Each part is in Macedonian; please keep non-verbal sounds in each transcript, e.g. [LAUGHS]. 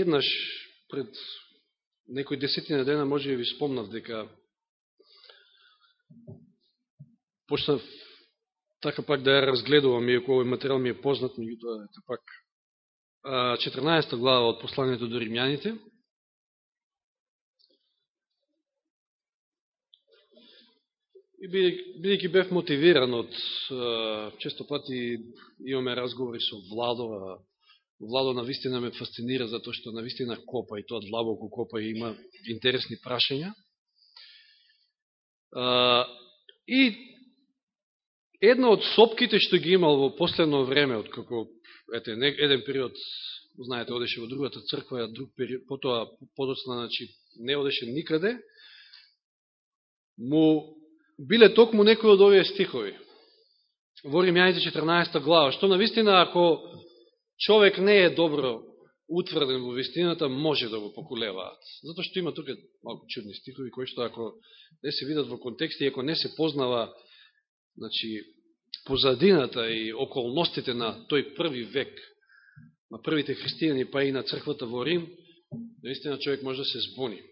еднаш пред некој десетина дена може да ви спомнав дека почнав така пак да ја разгледувам, иако овој материал ми е познат, меѓутоа ете пак 14 глава од посланието до римјаните. И бидејќи бев мотивиран од често пати имаме разговори со владова, Владо на вистина ме фасцинира затоа што на вистина копа и тоа длабоко копа и има интересни прашања. И една од сопките што ги имал во последно време, од како ете, еден период, знаете, одеше во другата црква, друг период, потоа подоцна, значи, не одеше никаде, му биле токму некои од овие стихови. Во Римјаните 14 глава, што на вистина, ако човек не е добро утврден во вистината, може да го поколеваат. Затоа што има тука малку чудни стихови, кои што ако не се видат во контекст и ако не се познава значи, позадината и околностите на тој први век, на првите христијани, па и на црквата во Рим, наистина човек може да се збуни.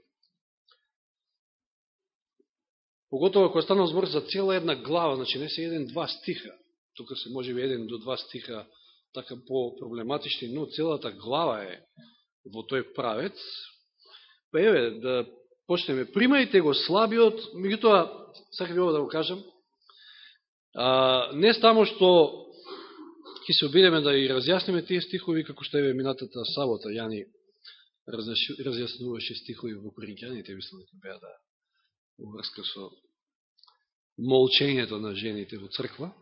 Поготово ако станал збор за цела една глава, значи не се еден-два стиха, тука се може би еден до два стиха така по-проблематични, но целата глава е во тој правец, па еве, да почнеме. Примајте го слабиот, меѓутоа, сакам ово да го кажам, а, не само што ќе се обидеме да и разјасниме тие стихови, како што еве минатата сабота, Јани разјаснуваше стихови во Коринќаните, мислам дека беа да врска со молчењето на жените во црква,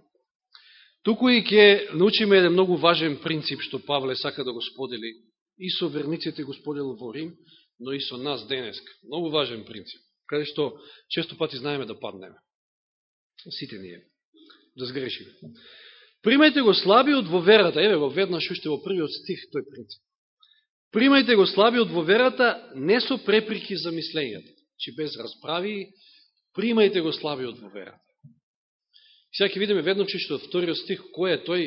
Туку и ќе научиме еден многу важен принцип што Павле сака да го сподели и со верниците го споделил во Рим, но и со нас денеска. Многу важен принцип, каде што често пати знаеме да паднеме. Сите ние. Да сгрешиме. Примајте го слабиот во верата, еве го веднаш уште во првиот стих тој принцип. Примајте го слабиот во верата не со преприки за мислењата, че без расправи, примајте го слабиот во верата. Сега ќе видиме ведночи што вториот стих, кој е тој,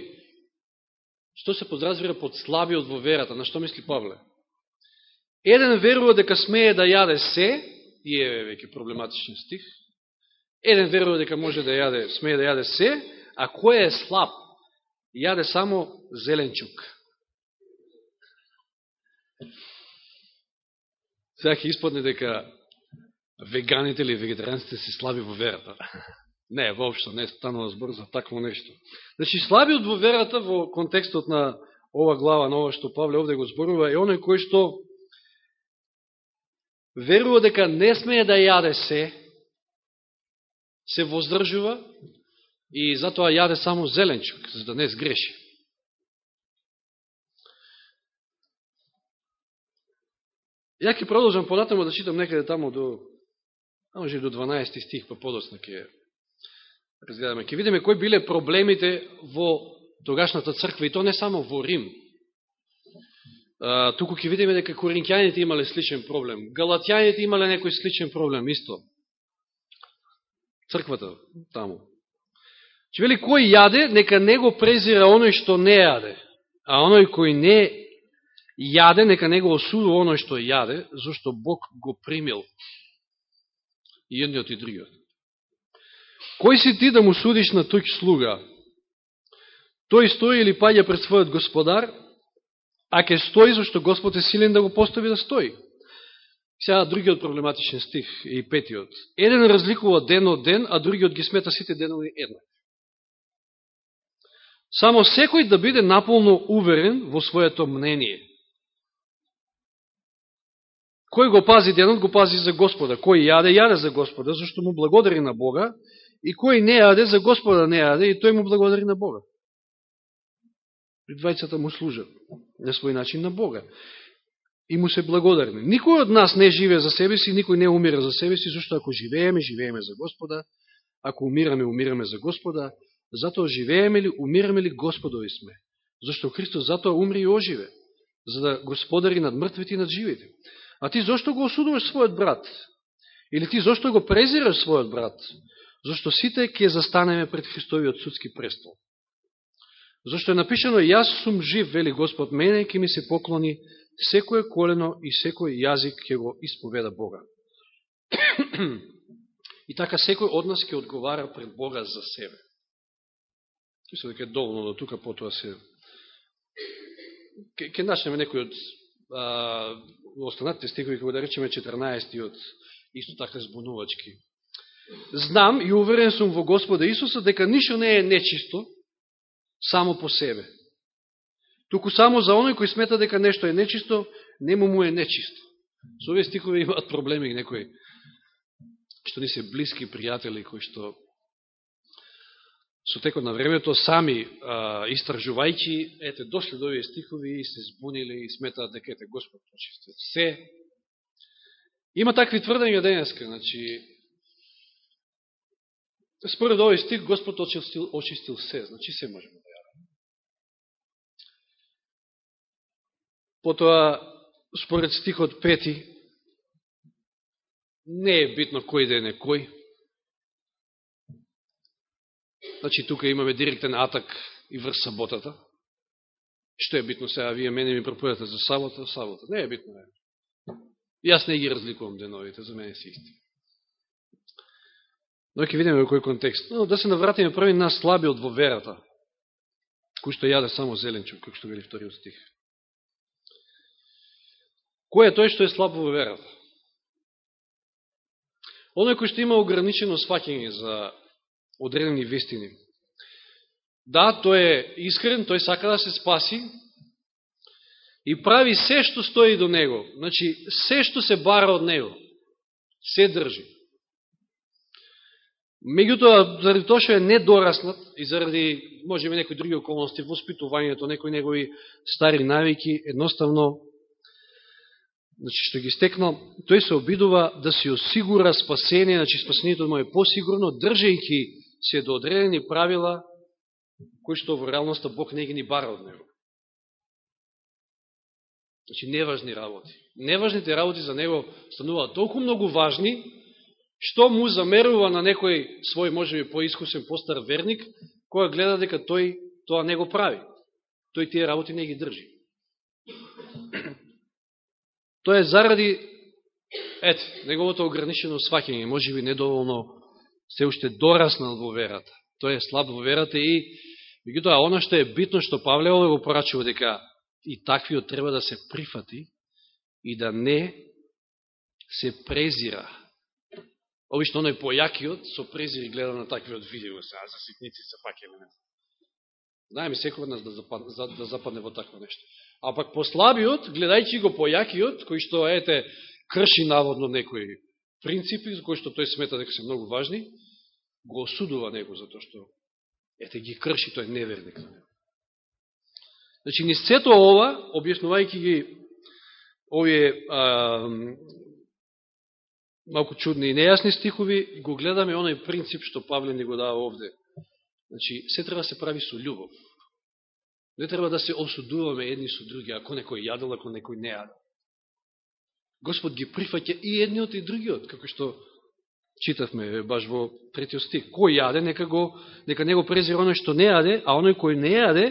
што се подразбира под слабиот во верата, на што мисли Павле? Еден верува дека смее да јаде се, и е веќе проблематичен стих, еден верува дека може да јаде, смее да јаде се, а кој е слаб? Јаде само зеленчук. Сега ќе испадне дека веганите или вегетарианците се слаби во верата. Не, воопшто не станува збор за такво нешто. Значи, слабиот во верата во контекстот на ова глава, на ова што Павле овде го зборува, е оној кој што верува дека не смее да јаде се, се воздржува и затоа јаде само зеленчук, за да не сгреши. Ја ќе продолжам понатаму да читам некаде таму до, може до 12 стих, па подосна ќе разгледаме. Ке видиме кои биле проблемите во тогашната црква, и то не само во Рим. А, туку ќе видиме дека коринќаните имале сличен проблем. Галатјаните имале некој сличен проблем, исто. Црквата таму. Че вели, кој јаде, нека не го презира оној што не јаде. А оној кој не јаде, нека не го осудува оној што јаде, зашто Бог го примил. И едниот и другиот. Кој си ти да му судиш на тук слуга? Тој стои или паѓа пред својот господар, а ке стои зашто Господ е силен да го постави да стои. Сега другиот проблематичен стих и петиот. Еден разликува ден од ден, а другиот ги смета сите денови една. Само секој да биде наполно уверен во своето мнение. Кој го пази денот, го пази за Господа. Кој јаде, јаде за Господа, зашто му благодари на Бога И кој не јаде, за Господа не јаде, и тој му благодари на Бога. И двајцата му служат на свој начин на Бога. И му се благодарни. Никој од нас не живее за себе си, никој не умира за себе си, зашто ако живееме, живееме за Господа, ако умираме, умираме за Господа, затоа живееме ли, умираме ли, Господови сме. Зашто Христос затоа умри и оживе, за да господари над мртвите и над живите. А ти зашто го осудуваш својот брат? Или ти зашто го презираш својот брат? Зашто сите ќе застанеме пред Христовиот судски престол. Зашто е напишано, јас сум жив, вели Господ, мене ќе ми се поклони секој колено и секој јазик ќе го исповеда Бога. и така секој од нас ќе одговара пред Бога за себе. Мислам дека е доволно до тука, потоа се... Ке, ке начнеме некој од а, останатите стихови, како да речеме 14 од исто така збунувачки. Знам и уверен сум во Господа Исуса дека ништо не е нечисто само по себе. Туку само за оној кој смета дека нешто е нечисто, нему му е нечисто. Со овие стихови имаат проблеми некои што ни се блиски пријатели кои што со текот на времето сами а, истражувајќи, ете, дошли до овие стихови и се збунили и сметаат дека ете Господ очистил се. Има такви тврдења денеска, значи според овој стих Господ очистил, очистил се, значи се можеме да јаваме. Потоа, според стихот пети, не е битно кој да е некој, Значи, тука имаме директен атак и врз саботата. Што е битно сега? Вие мене ми проповедате за сабота, сабота. Не е битно. е. Јас не ги разликувам деновите, за мене си исти. Но ќе видиме во кој контекст. Но да се навратиме први на слабиот во верата, кој што јаде само зеленчук, кој што вели вториот стих. Кој е тој што е слаб во верата? Оној кој што има ограничено сваќање за одредени вестини. Да, тој е искрен, тој сака да се спаси и прави се што стои до него. Значи, се што се бара од него, се држи. Меѓутоа, заради тоа што е недораснат и заради, може би, некои други околности, воспитувањето, некои негови стари навики, едноставно, значи, што ги стекнал, тој се обидува да си осигура спасение, значи спасението му е посигурно, држајќи се до одредени правила, кои што во реалноста Бог не ги ни бара од него. Значи, неважни работи. Неважните работи за него стануваат толку многу важни, што му замерува на некој свој, може би, поискусен, постар верник, која гледа дека тој тоа не го прави. Тој тие работи не ги држи. Тоа е заради, ете, неговото ограничено свакење, може би недоволно се уште дораснал во верата. Тој е слаб во верата и, меѓутоа, оно што е битно што Павле овој го порачува дека и таквиот треба да се прифати и да не се презира. Обично оној појакиот со презир гледа на таквиот видео, а за ситници се пак не. Знаеме секој нас да, западне, да западне во такво нешто. А пак послабиот, гледајќи го појакиот, кој што, ете, крши наводно некои принципи, за кои што тој смета дека се многу важни, го осудува него, затоа што, ете, ги крши, тој неверник за него. Значи, ни сето ова, објаснувајќи ги овие а, малку чудни и нејасни стихови, го гледаме оној принцип што Павле ни го дава овде. Значи, се треба да се прави со љубов. Не треба да се осудуваме едни со други, ако некој јадел, ако некој не јадел. Господ ги прифаќа и едниот и другиот, како што читавме баш во третиот стих. Кој јаде, нека, го, нека не го презира оној што не јаде, а оној кој не јаде,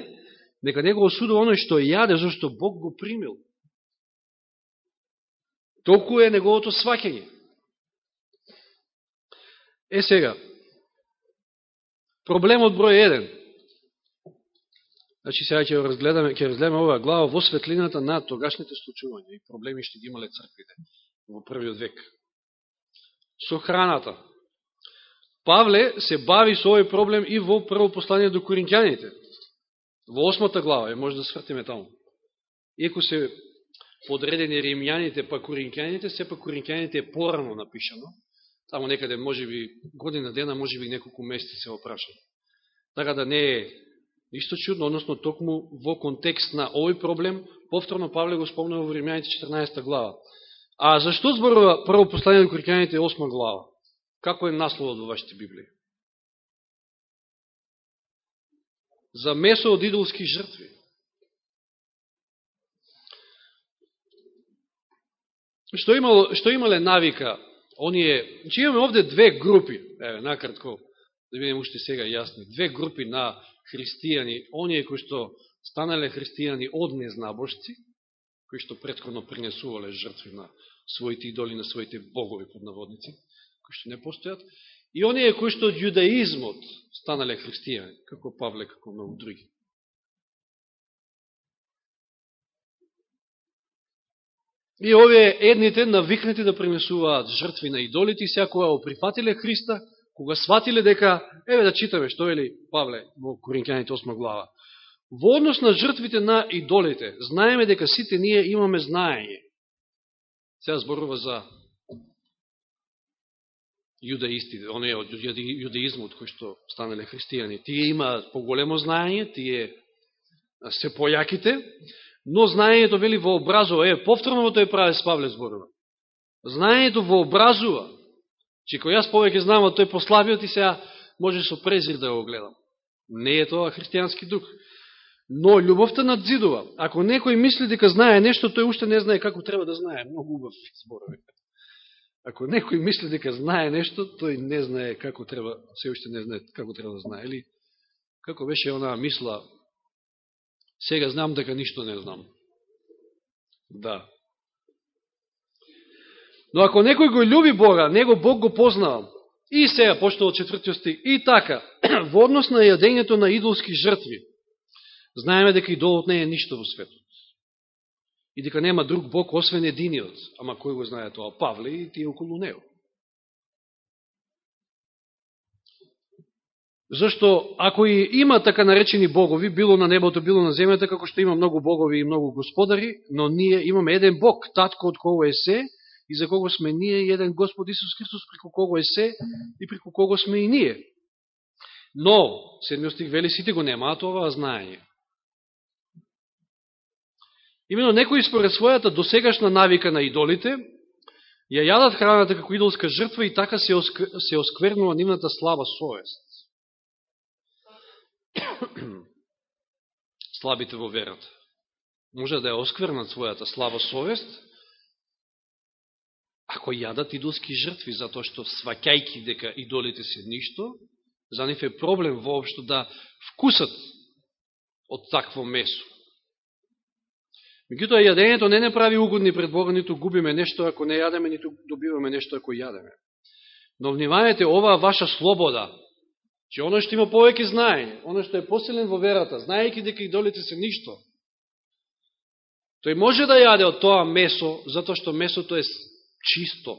нека не го осудува оној што јаде, зашто Бог го примил. Толку е неговото сваќање. Е сега, проблемот број 1. Значи сега ќе разгледаме, ќе разгледаме оваа глава во светлината на тогашните случувања и проблеми што ги имале црквите во првиот век. Со храната. Павле се бави со овој проблем и во прво послание до коринќаните. Во осмата глава, е може да свртиме таму. Иако се подредени римјаните па коринќаните, сепак коринќаните е порано напишано тамо некаде може би година дена, може би неколку месеци се опрашано. Така да не е Ништо чудно, односно токму во контекст на овој проблем, повторно Павле го спомнува во Римјаните 14 глава. А зашто зборува прво послание на Коринќаните 8 глава? Како е насловот во вашите Библии? За месо од идолски жртви. Што, имало, што имале навика? Оние, значи имаме овде две групи, еве, накратко, да бидеме уште сега јасни, две групи на христијани, оние кои што станале христијани од незнабожци, кои што предходно принесувале жртви на своите идоли, на своите богови под наводници, кои што не постојат, и оние кои што од јудаизмот станале христијани, како Павле, како многу други. И овие едните навикнати да принесуваат жртви на идолите и сега кога го прифатиле Христа, кога сватиле дека, еве да читаме што е ли Павле во Коринќаните 8 глава. Во однос на жртвите на идолите, знаеме дека сите ние имаме знаење. Сега зборува за јудаистите, оние од јудаизмот кои што станале христијани. Тие имаат поголемо знаење, тие се појаките, но знаењето вели вообразува. Е, повторно тој праве с Павле зборува. Знаењето вообразува. Че кој јас повеќе знам а тој послабиот и сега може со презир да го гледам. Не е тоа христијански дух. Но љубовта надзидува. Ако некој мисли дека знае нешто, тој уште не знае како треба да знае. Многу убав зборови. Ако некој мисли дека знае нешто, тој не знае како треба, се уште не знае како треба да знае. Или, како беше онаа мисла, сега знам дека ништо не знам. Да. Но ако некој го љуби Бога, него Бог го познава. И сега, почнува од четвртиот стих, и така, [CLEARS THROAT] во однос на јадењето на идолски жртви, знаеме дека идолот не е ништо во светот. И дека нема друг Бог освен единиот. Ама кој го знае тоа? Павле и тие околу него. Зашто, ако и има така наречени богови, било на небото, било на земјата, како што има многу богови и многу господари, но ние имаме еден Бог, татко од кого е се, и за кого сме ние, еден Господ Исус Христос, преко кого е се и преко кого сме и ние. Но, седмиот стих вели, сите го немаат ова знаење. Имено некои според својата досегашна навика на идолите, ја јадат храната како идолска жртва и така се, се осквернува нивната слаба совест. [COUGHS] Слабите во верата. Може да ја осквернат својата слава совест, ако јадат идолски жртви, затоа што сваќајки дека идолите се ништо, за нив е проблем воопшто да вкусат од такво месо. Меѓутоа, јадењето не не прави угодни пред Бога, ниту губиме нешто ако не јадеме, ниту добиваме нешто ако јадеме. Но внимавајте оваа ваша слобода, че оно што има повеќе знаење, оно што е посилен во верата, знаејќи дека идолите се ништо, тој може да јаде од тоа месо, затоа што месото е чисто.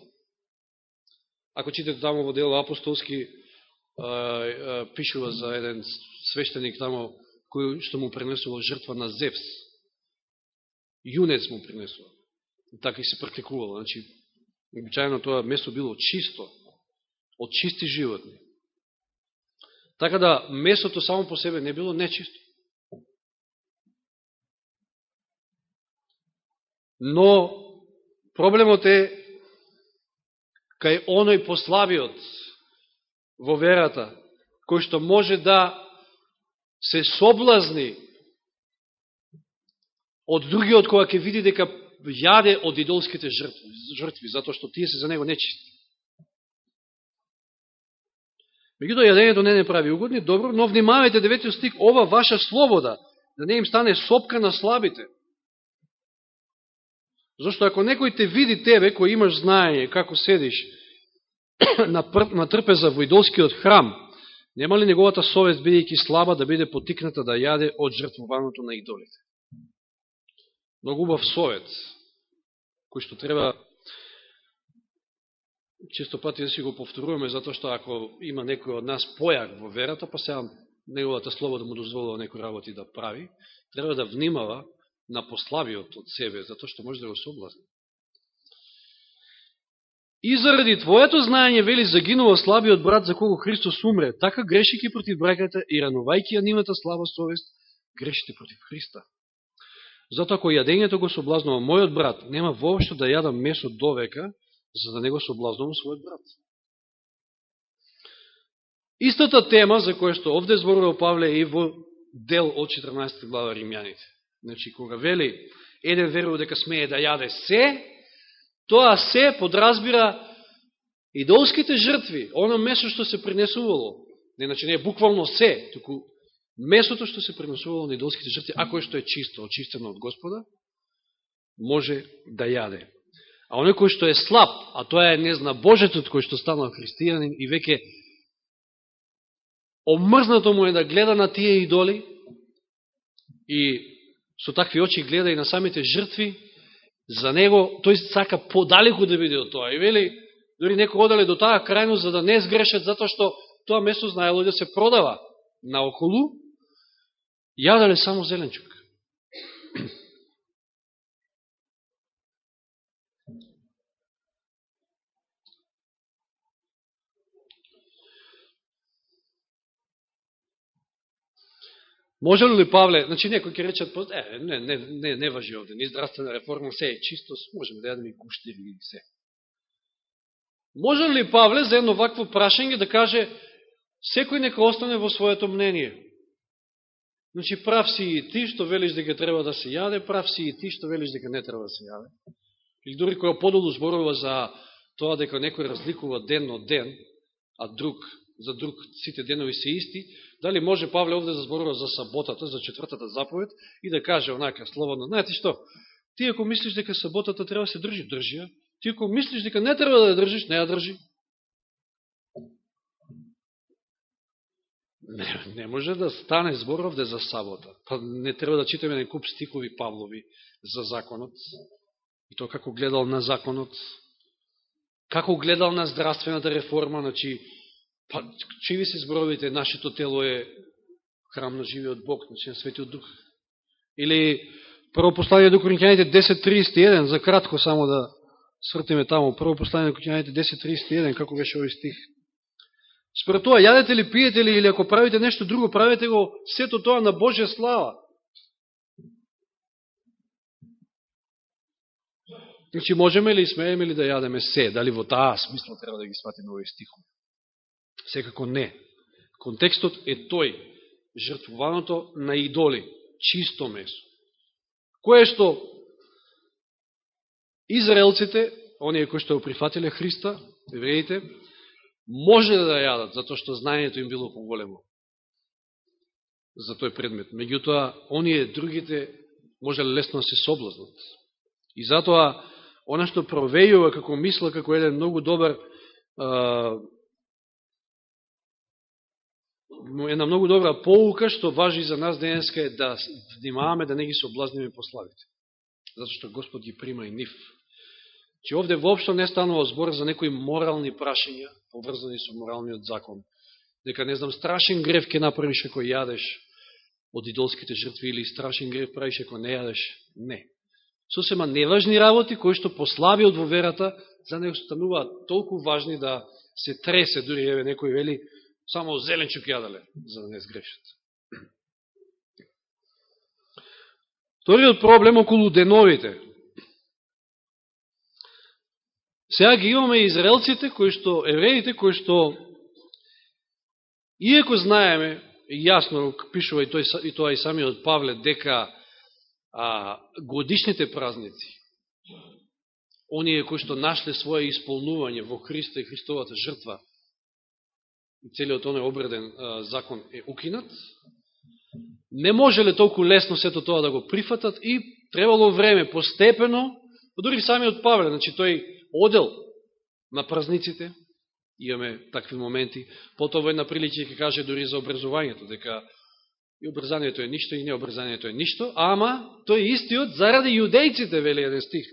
Ако читате таму во дело апостолски, пишува за еден свештеник таму кој што му пренесува жртва на Зевс, јунец му принесува. Така и се практикувало. Значи, обичајно тоа место било чисто, од чисти животни. Така да, месото само по себе не било нечисто. Но, проблемот е кај оној послабиот во верата, кој што може да се соблазни од другиот која ќе види дека јаде од идолските жртви, жртви затоа што тие се за него нечисти. Меѓутоа, јадењето не не прави угодни, добро, но внимавајте, да деветиот стик, ова ваша слобода, да не им стане сопка на слабите. Зошто ако некој те види тебе, кој имаш знаење како седиш [CLEARS THROAT] на, на трпеза во идолскиот храм, нема ли неговата совест, бидејќи слаба, да биде потикната да јаде од жртвуваното на идолите? многу убав совет, кој што треба често пати да си го повторуваме, затоа што ако има некој од нас појак во верата, па сега неговата слобода му дозволува некој работи да прави, треба да внимава на послабиот од себе, затоа што може да го соблазни. И заради твоето знаење, вели, загинува слабиот брат за кого Христос умре, така грешики против браката и ранувајки ја нивната слаба совест, грешите против Христа. Затоа кој јадењето го соблазнува мојот брат, нема воопшто да јадам месо до века, за да не го соблазнувам својот брат. Истата тема за која што овде зборува Павле и во дел од 14 глава Римјаните. Значи, кога вели, еден верува дека смее да јаде се, тоа се подразбира идолските жртви, оно месо што се принесувало Не, значи не е буквално се, туку месото што се принесувало на идолските жртви, ако е што е чисто, очистено од Господа, може да јаде. А оној кој што е слаб, а тоа е не зна Божетот кој што станал христијанин и веќе омрзнато му е да гледа на тие идоли и со такви очи гледа и на самите жртви, за него, тој сака подалеку да биде од тоа. И вели, дори некој одале до таа крајност за да не сгрешат, затоа што тоа место знаело да се продава наоколу, јадале само зеленчук. Може ли Павле, значи некој ќе речат, «Па, е, не, не, не, не важи овде, ни здравствена реформа, се е чистост, можеме да јадеме и гуштери и се. Може ли Павле за едно вакво прашање да каже, секој нека остане во своето мнение? Значи, прав си и ти што велиш дека треба да се јаде, прав си и ти што велиш дека не треба да се јаде. Или дори која подолу зборува за тоа дека некој разликува ден од ден, а друг за друг сите денови се исти, дали може Павле овде да зборува за саботата, за четвртата заповед и да каже онака слободно, знаете што, ти ако мислиш дека саботата треба да се држи, држи ја, ти ако мислиш дека не треба да ја држиш, не ја држи. Не, не може да стане збор овде за сабота. Па не треба да читаме некуп стихови Павлови за законот. И тоа како гледал на законот, како гледал на здравствената реформа, значи Па, чиви се зборовите, нашето тело е храм на живиот Бог, значи на светиот Дух. Или прво послание до Коринќаните 10.31, за кратко само да свртиме таму, прво послание до Коринќаните 10.31, како беше овој стих. Според тоа, јадете ли, пиете ли, или ако правите нешто друго, правите го сето тоа на Божја слава. Значи, можеме ли, смееме ли да јадеме се? Дали во таа смисла треба да ги сватиме овој стихови? Секако не. Контекстот е тој, жртвуваното на идоли, чисто месо. Кое што израелците, оние кои што ја прифатиле Христа, евреите, може да јадат, затоа што знаењето им било поголемо за тој предмет. Меѓутоа, оние другите може лесно да се соблазнат. И затоа, она што провејува како мисла, како еден многу добар една многу добра поука што важи за нас денеска е да внимаваме да не ги соблазниме пославите. Зато што Господ ги прима и нив. Че овде воопшто не станува збор за некои морални прашања, поврзани со моралниот закон. Дека, не знам, страшен грев ке направиш ако јадеш од идолските жртви или страшен грев правиш ако не јадеш. Не. Сосема неважни работи кои што послаби од верата за него стануваат толку важни да се тресе, дури еве некој вели, Само зеленчук јадале, за да не сгрешат. Вториот проблем околу деновите. Сега ги имаме израелците, кои што, евреите, кои што, иеко знаеме, јасно пишува и, тој, и тоа и самиот Павле, дека а, годишните празници, оние кои што нашле своје исполнување во Христа и Христовата жртва, целиот оној обреден закон е укинат, не можеле толку лесно сето тоа да го прифатат и требало време постепено, па дори самиот Павле, значи тој одел на празниците, имаме такви моменти, потоа во една прилика ќе каже дори за образувањето, дека и обрзанието е ништо и необрзанието е ништо, ама тој истиот заради јудејците, вели еден стих.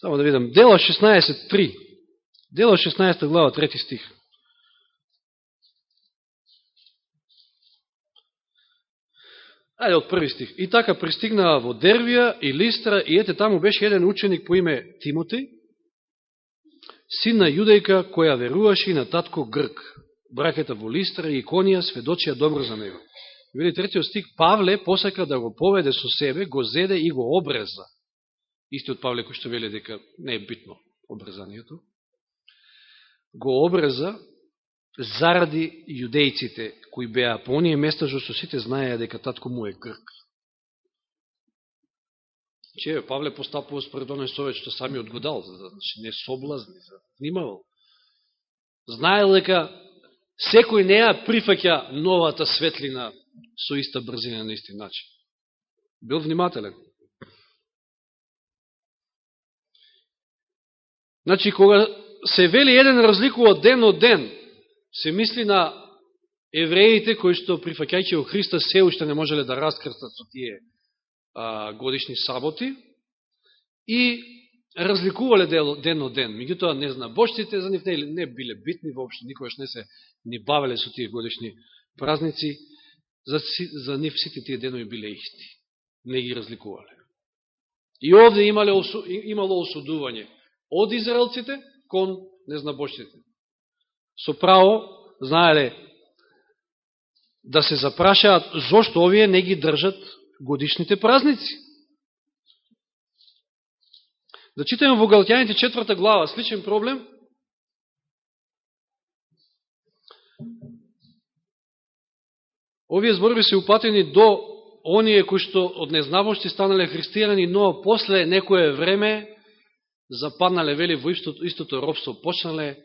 Само да видам, дела 16.3. Дела 16 глава, трети стих. Ајде од први стих. И така пристигнаа во Дервија и Листра и ете таму беше еден ученик по име Тимотеј, син на јудејка која веруваше и на татко Грк. Бракета во Листра и Иконија сведочија добро за него. Види третиот стих, Павле посака да го поведе со себе, го зеде и го обреза. Истиот Павле кој што вели дека не е битно обрезанието. Го обреза заради јудејците кои беа по оние места што сите знаеа дека татко му е грк. Че Павле постапува според оној совет што сами одгодал, да, значи не соблазни, да внимавал. Знаел дека секој неа прифаќа новата светлина со иста брзина на исти начин. Бил внимателен. Значи, кога се вели еден разликува ден од ден, се мисли на евреите кои што прифакајќи во Христа се уште не можеле да раскрстат со тие а, годишни саботи и разликувале ден од ден. Меѓутоа, не зна, бошците за нив не, не биле битни воопшто, никогаш не се ни бавеле со тие годишни празници, за, за нив сите тие денови биле исти. Не ги разликувале. И овде имале, имало осудување од израелците кон незнабошците. Со право, знаеле, да се запрашаат зошто овие не ги држат годишните празници. Да читаме во Галатјаните четврта глава, сличен проблем. Овие зборови се упатени до оние кои што од незнавошти станале христијани, но после некое време западнале, вели, во истото, истото робство, почнале,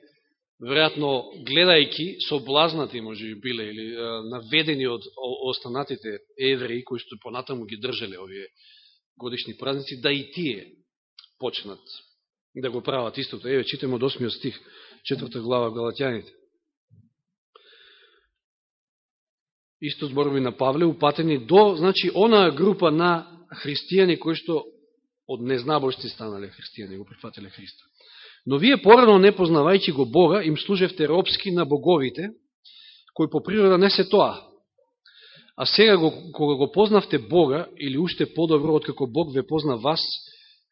веројатно, гледајки, соблазнати, може би, биле, или наведени од останатите евреи, кои што понатаму ги држеле овие годишни празници, да и тие почнат да го прават истото. Еве, читаме од 8 стих, 4 глава Галатјаните. Исто зборови на Павле, упатени до, значи, она група на христијани кои што од незнабошци станале христијани, го прифатиле Христа. Но вие порано не познавајќи го Бога, им служевте робски на боговите, кои по природа не се тоа. А сега, кога го познавте Бога, или уште подобро, откако Бог ве позна вас,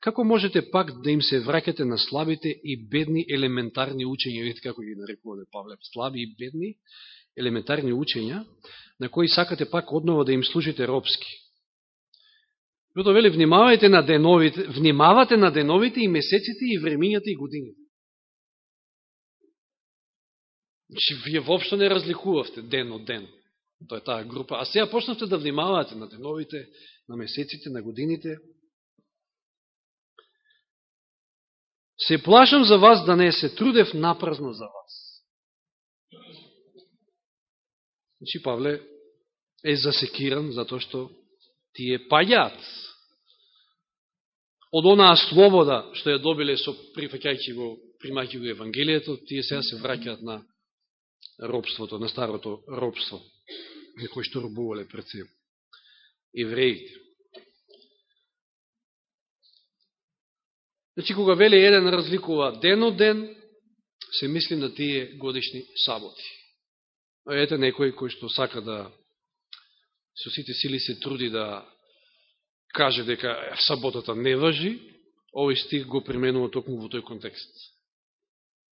како можете пак да им се враќате на слабите и бедни елементарни учења, видите како ги нарекувате Павле, слаби и бедни елементарни учења, на кои сакате пак одново да им служите робски. Зато вели, внимавајте на деновите, внимавате на деновите и месеците и времињата и годините. Значи, вие воопшто не разликувавте ден од ден. Тоа е таа група. А сега почнавте да внимавате на деновите, на месеците, на годините. Се плашам за вас да не се трудев напразно за вас. Значи, Павле е засекиран затоа што тие паѓаат од онаа слобода што ја добиле со прифаќајќи го, примаќи го Евангелието, тие сега се враќаат на робството, на старото робство, кој што робувале пред се евреите. Значи, кога вели еден разликува ден од ден, се мисли на тие годишни саботи. Ете некој кој што сака да со сите сили се труди да каже дека саботата не важи, овој стих го применува токму во тој контекст.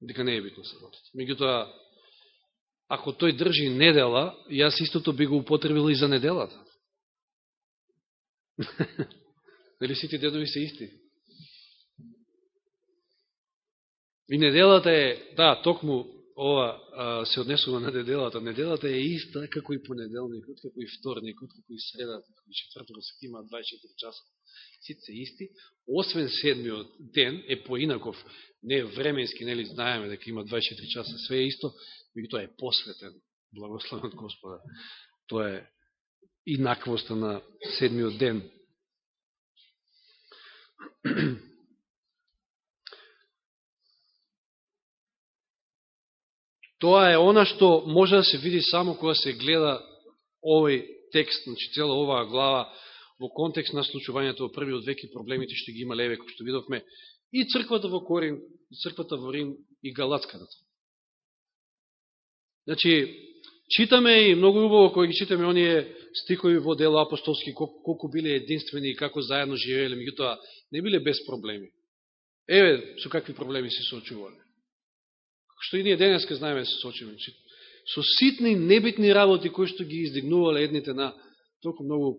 Дека не е битно саботата. Меѓутоа, ако тој држи недела, јас истото би го употребил и за неделата. [LAUGHS] Дали сите дедови се исти? И неделата е, да, токму ова а, се однесува на неделата. Неделата е иста како и понеделникот, како и вторникот, како и средата, како и четвртокот, да се има 24 часа. Сите се исти, освен седмиот ден е поинаков, не е временски, нели знаеме дека има 24 часа, све е исто, и тоа е посветен, благословен Господа. Тоа е инаквоста на седмиот ден. [CLEARS THROAT] Тоа е она што може да се види само кога се гледа овој текст, значи цела оваа глава, во контекст на случувањето во првиот век и проблемите што ги има Леве, кој што видовме, и црквата во Корин, и црквата во Рим, и Галатската. Значи, читаме и многу убаво кој ги читаме оние стихови во дело апостолски, колку биле единствени и како заедно живееле, меѓутоа не биле без проблеми. Еве, со какви проблеми се соочувале што и ние денеска знаеме да се сочиме. Значи, со ситни, небитни работи кои што ги издигнувале едните на толку многу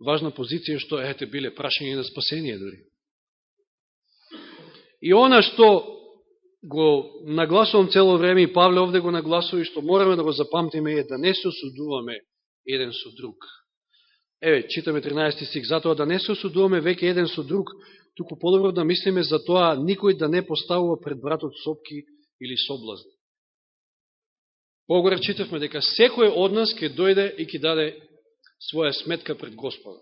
важна позиција, што ете биле прашање на спасение дори. И она што го нагласувам цело време и Павле овде го нагласува и што мораме да го запамтиме е да не се осудуваме еден со друг. Еве, читаме 13 стих, затоа да не се осудуваме веќе еден со друг, туку подобро да мислиме за тоа никој да не поставува пред братот сопки или соблазни. Погоре читавме дека секој од нас ќе дојде и ќе даде своја сметка пред Господа,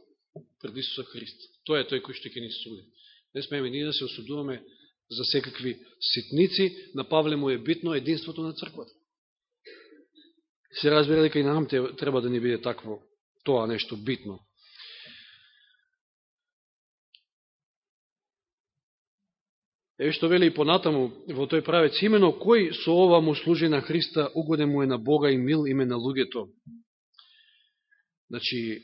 пред Исуса Христ. Тој е тој кој што ќе ни суди. Не смееме ние да се осудуваме за секакви ситници, на Павле му е битно единството на црквата. Се разбира дека и нам треба да ни биде такво тоа нешто битно. Еве што вели и понатаму во тој правец, имено кој со ова му служи на Христа, угоден му е на Бога и мил име на луѓето. Значи,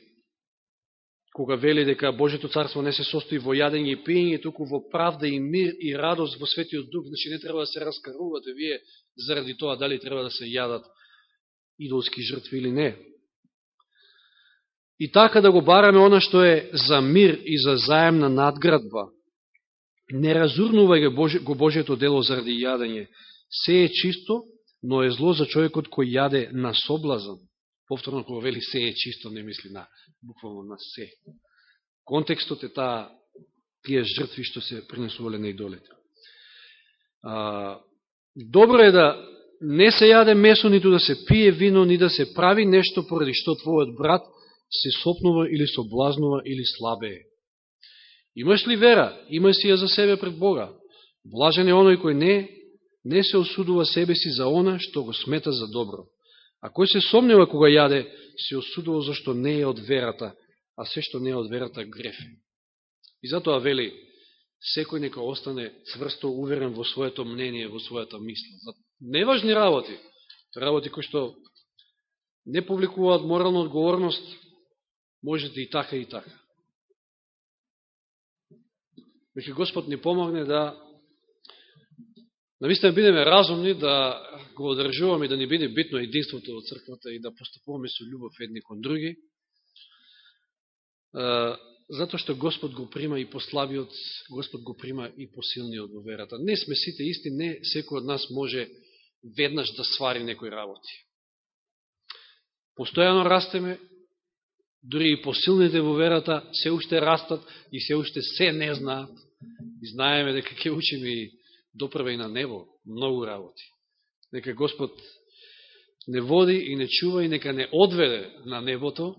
кога вели дека Божето царство не се состои во јадење и пиење, туку во правда и мир и радост во Светиот Дух, значи не треба да се раскарувате вие заради тоа дали треба да се јадат идолски жртви или не. И така да го бараме она што е за мир и за заемна надградба, Не разурнувај го Божието дело заради јадење. Се е чисто, но е зло за човекот кој јаде на соблазан. Повторно кога вели се е чисто, не мисли на буквално на се. Контекстот е таа тие жртви што се принесувале на идолите. А, добро е да не се јаде месо, ниту да се пие вино, ни да се прави нешто поради што твојот брат се сопнува или соблазнува или слабее. Имаш ли вера? Имаш си ја за себе пред Бога. Блажен е оној кој не, не се осудува себе си за она што го смета за добро. А кој се сомнева кога јаде, се осудува зашто не е од верата, а се што не е од верата греф. И затоа вели, секој нека остане цврсто уверен во своето мнение, во својата мисла. За неважни работи, работи кои што не повлекуваат морална одговорност, можете и така и така. Нека Господ ни помогне да наистина бидеме разумни, да го одржуваме и да ни биде битно единството од црквата и да поступуваме со љубов едни кон други. Затоа што Господ го прима и послабиот, Господ го прима и посилниот во верата. Не сме сите исти, не секој од нас може веднаш да свари некој работи. Постојано растеме, дури и посилните во верата се уште растат и се уште се не знаат. И знаеме дека ќе учиме и доправе и на небо многу работи. Нека Господ не води и не чува и нека не одведе на небото,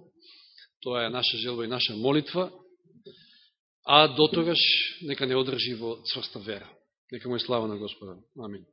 тоа е наша желба и наша молитва, а до тогаш нека не одржи во цврста вера. Нека му е слава на Господа. Амин.